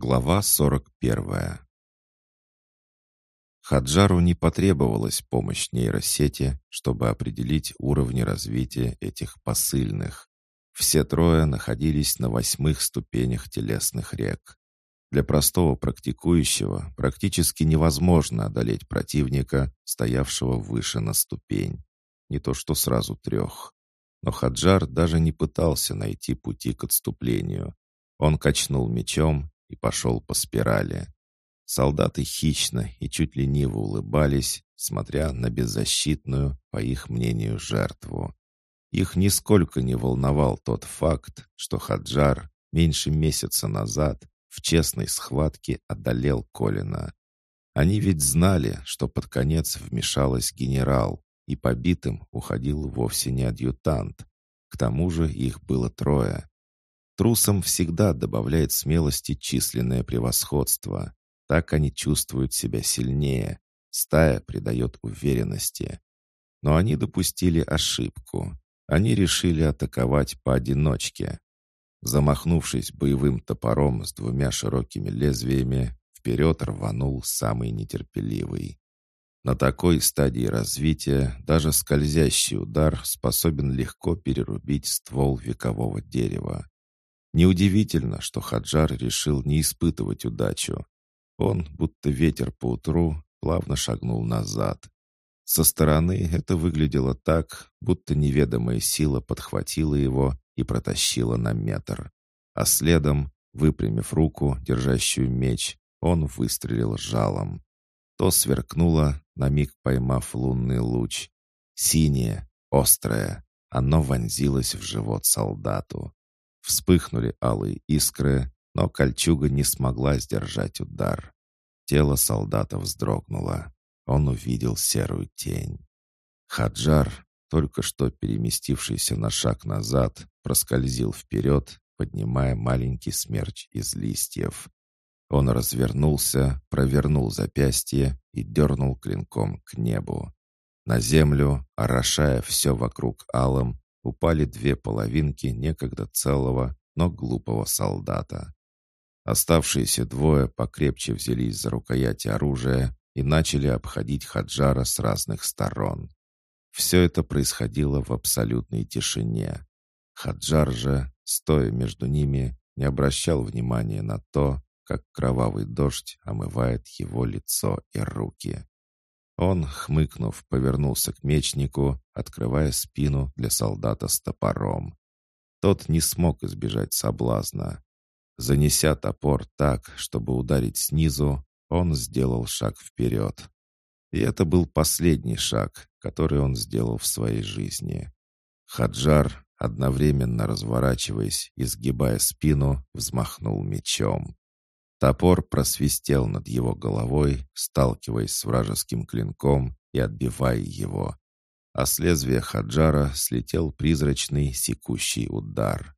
Глава 41 Хаджару не потребовалась помощь нейросети, чтобы определить уровни развития этих посыльных. Все трое находились на восьмых ступенях телесных рек. Для простого практикующего практически невозможно одолеть противника, стоявшего выше на ступень. Не то что сразу трех. Но Хаджар даже не пытался найти пути к отступлению. Он качнул мечом и пошел по спирали. Солдаты хищно и чуть лениво улыбались, смотря на беззащитную, по их мнению, жертву. Их нисколько не волновал тот факт, что Хаджар меньше месяца назад в честной схватке одолел Колина. Они ведь знали, что под конец вмешалась генерал, и побитым уходил вовсе не адъютант. К тому же их было трое. Трусам всегда добавляет смелости численное превосходство. Так они чувствуют себя сильнее. Стая придает уверенности. Но они допустили ошибку. Они решили атаковать поодиночке. Замахнувшись боевым топором с двумя широкими лезвиями, вперед рванул самый нетерпеливый. На такой стадии развития даже скользящий удар способен легко перерубить ствол векового дерева. Неудивительно, что Хаджар решил не испытывать удачу. Он, будто ветер по утру, плавно шагнул назад. Со стороны это выглядело так, будто неведомая сила подхватила его и протащила на метр. А следом, выпрямив руку, держащую меч, он выстрелил жалом. То сверкнуло, на миг поймав лунный луч. Синее, острое, оно вонзилось в живот солдату. Вспыхнули алые искры, но кольчуга не смогла сдержать удар. Тело солдата вздрогнуло. Он увидел серую тень. Хаджар, только что переместившийся на шаг назад, проскользил вперед, поднимая маленький смерч из листьев. Он развернулся, провернул запястье и дернул клинком к небу. На землю, орошая все вокруг алым, упали две половинки некогда целого, но глупого солдата. Оставшиеся двое покрепче взялись за рукояти оружия и начали обходить Хаджара с разных сторон. Все это происходило в абсолютной тишине. Хаджар же, стоя между ними, не обращал внимания на то, как кровавый дождь омывает его лицо и руки. Он, хмыкнув, повернулся к мечнику, открывая спину для солдата с топором. Тот не смог избежать соблазна. Занеся топор так, чтобы ударить снизу, он сделал шаг вперед. И это был последний шаг, который он сделал в своей жизни. Хаджар, одновременно разворачиваясь и сгибая спину, взмахнул мечом. Топор просвистел над его головой, сталкиваясь с вражеским клинком и отбивая его. А с лезвия Хаджара слетел призрачный секущий удар.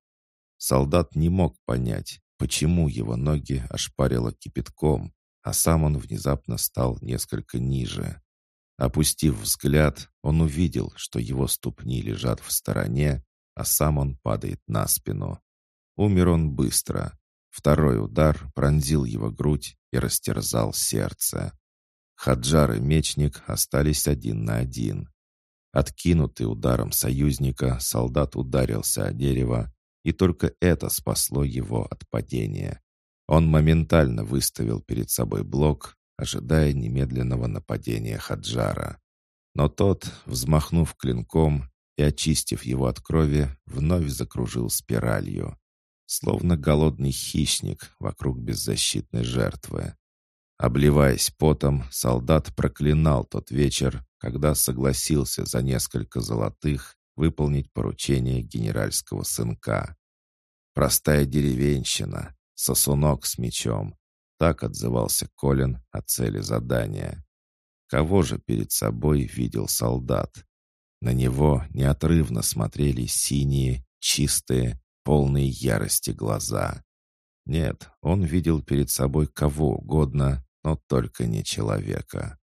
Солдат не мог понять, почему его ноги ошпарило кипятком, а сам он внезапно стал несколько ниже. Опустив взгляд, он увидел, что его ступни лежат в стороне, а сам он падает на спину. Умер он быстро, Второй удар пронзил его грудь и растерзал сердце. Хаджар и мечник остались один на один. Откинутый ударом союзника, солдат ударился о дерево, и только это спасло его от падения. Он моментально выставил перед собой блок, ожидая немедленного нападения Хаджара. Но тот, взмахнув клинком и очистив его от крови, вновь закружил спиралью словно голодный хищник вокруг беззащитной жертвы. Обливаясь потом, солдат проклинал тот вечер, когда согласился за несколько золотых выполнить поручение генеральского сынка. Простая деревенщина, сосунок с мечом. Так отзывался Колин о цели задания. Кого же перед собой видел солдат? На него неотрывно смотрели синие, чистые, полные ярости глаза. Нет, он видел перед собой кого угодно, но только не человека.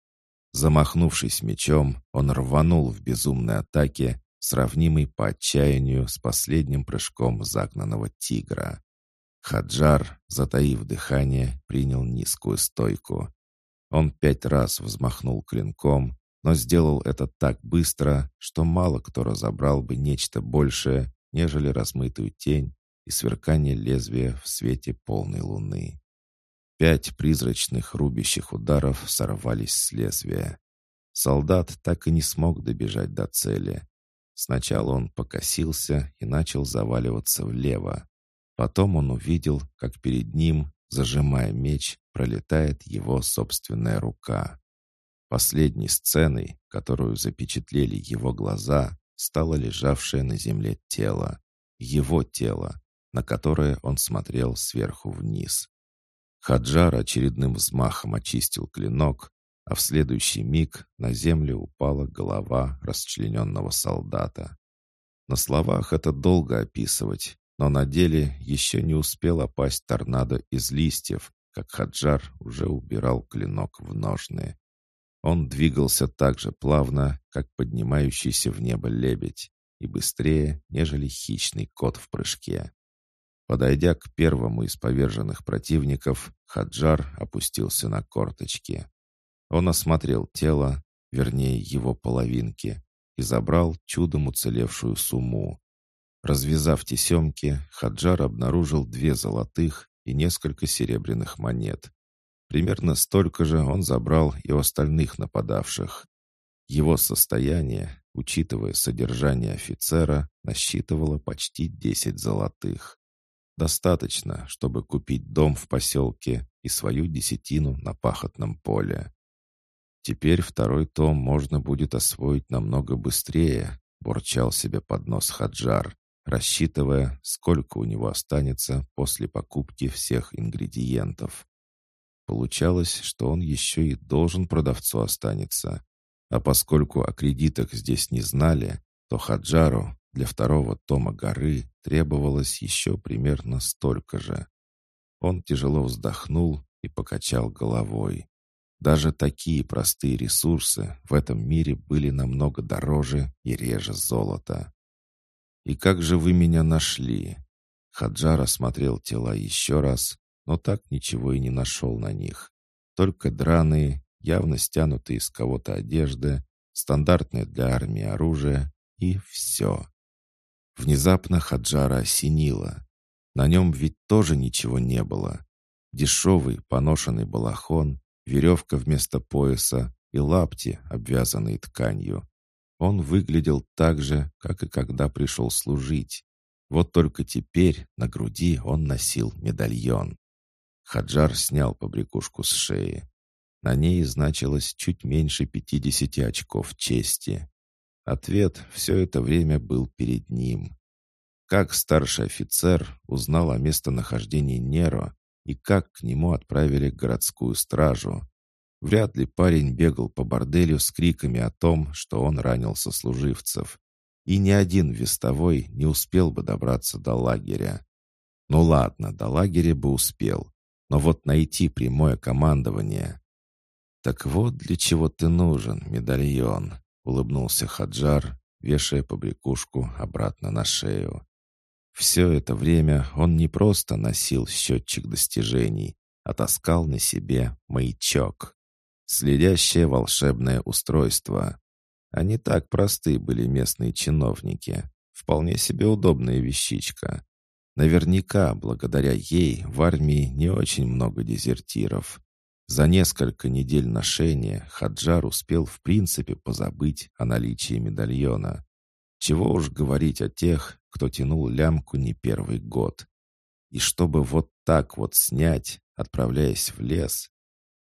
Замахнувшись мечом, он рванул в безумной атаке, сравнимой по отчаянию с последним прыжком загнанного тигра. Хаджар, затаив дыхание, принял низкую стойку. Он пять раз взмахнул клинком, но сделал это так быстро, что мало кто разобрал бы нечто большее, нежели размытую тень и сверкание лезвия в свете полной луны. Пять призрачных рубящих ударов сорвались с лезвия. Солдат так и не смог добежать до цели. Сначала он покосился и начал заваливаться влево. Потом он увидел, как перед ним, зажимая меч, пролетает его собственная рука. Последней сценой, которую запечатлели его глаза, стало лежавшее на земле тело. Его тело, на которое он смотрел сверху вниз. Хаджар очередным взмахом очистил клинок, а в следующий миг на землю упала голова расчлененного солдата. На словах это долго описывать, но на деле еще не успел опасть торнадо из листьев, как Хаджар уже убирал клинок в ножны. Он двигался так же плавно, как поднимающийся в небо лебедь, и быстрее, нежели хищный кот в прыжке. Подойдя к первому из поверженных противников, Хаджар опустился на корточки. Он осмотрел тело, вернее его половинки, и забрал чудом уцелевшую сумму. Развязав тесемки, Хаджар обнаружил две золотых и несколько серебряных монет. Примерно столько же он забрал и у остальных нападавших. Его состояние, учитывая содержание офицера, насчитывало почти десять золотых. Достаточно, чтобы купить дом в поселке и свою десятину на пахотном поле. Теперь второй том можно будет освоить намного быстрее, бурчал себе под нос Хаджар, рассчитывая, сколько у него останется после покупки всех ингредиентов. Получалось, что он еще и должен продавцу останется. А поскольку о кредитах здесь не знали, то Хаджару для второго тома горы требовалось еще примерно столько же. Он тяжело вздохнул и покачал головой. Даже такие простые ресурсы в этом мире были намного дороже и реже золота. «И как же вы меня нашли?» Хаджар осмотрел тела еще раз, но так ничего и не нашел на них. Только драные, явно стянутые из кого-то одежды, стандартное для армии оружие и все. Внезапно Хаджара осенило. На нем ведь тоже ничего не было. Дешевый поношенный балахон, веревка вместо пояса и лапти, обвязанные тканью. Он выглядел так же, как и когда пришел служить. Вот только теперь на груди он носил медальон. Хаджар снял побрякушку с шеи. На ней значилось чуть меньше пятидесяти очков чести. Ответ все это время был перед ним. Как старший офицер узнал о местонахождении Неро и как к нему отправили городскую стражу. Вряд ли парень бегал по борделю с криками о том, что он ранил сослуживцев. И ни один вестовой не успел бы добраться до лагеря. Ну ладно, до лагеря бы успел. Но вот найти прямое командование... «Так вот для чего ты нужен, медальон», — улыбнулся Хаджар, вешая побрякушку обратно на шею. Все это время он не просто носил счетчик достижений, а таскал на себе маячок. Следящее волшебное устройство. Они так просты были местные чиновники. Вполне себе удобная вещичка. Наверняка, благодаря ей, в армии не очень много дезертиров. За несколько недель ношения Хаджар успел в принципе позабыть о наличии медальона. Чего уж говорить о тех, кто тянул лямку не первый год. И чтобы вот так вот снять, отправляясь в лес,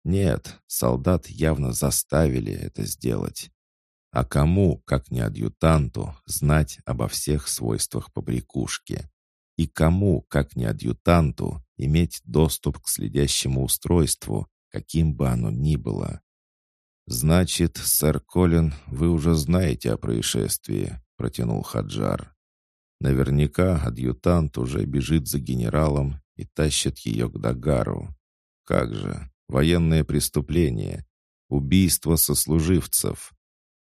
нет, солдат явно заставили это сделать. А кому, как не адъютанту, знать обо всех свойствах побрякушки? И кому, как не адъютанту, иметь доступ к следящему устройству, каким бы оно ни было. «Значит, сэр Колин, вы уже знаете о происшествии», — протянул Хаджар. «Наверняка адъютант уже бежит за генералом и тащит ее к Дагару. Как же, военное преступление, убийство сослуживцев.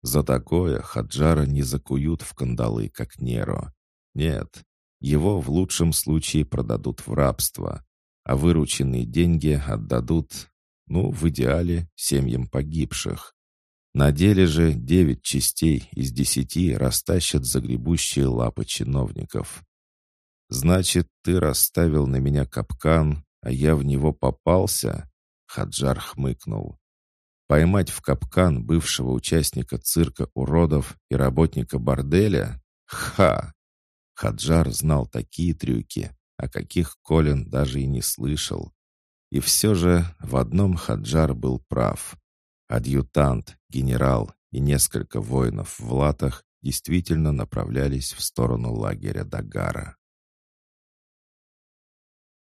За такое Хаджара не закуют в кандалы, как Неро. Нет, Его в лучшем случае продадут в рабство, а вырученные деньги отдадут, ну, в идеале, семьям погибших. На деле же девять частей из десяти растащат загребущие лапы чиновников. «Значит, ты расставил на меня капкан, а я в него попался?» Хаджар хмыкнул. «Поймать в капкан бывшего участника цирка уродов и работника борделя? Ха!» Хаджар знал такие трюки, о каких Колин даже и не слышал. И все же в одном Хаджар был прав. Адъютант, генерал и несколько воинов в латах действительно направлялись в сторону лагеря Дагара.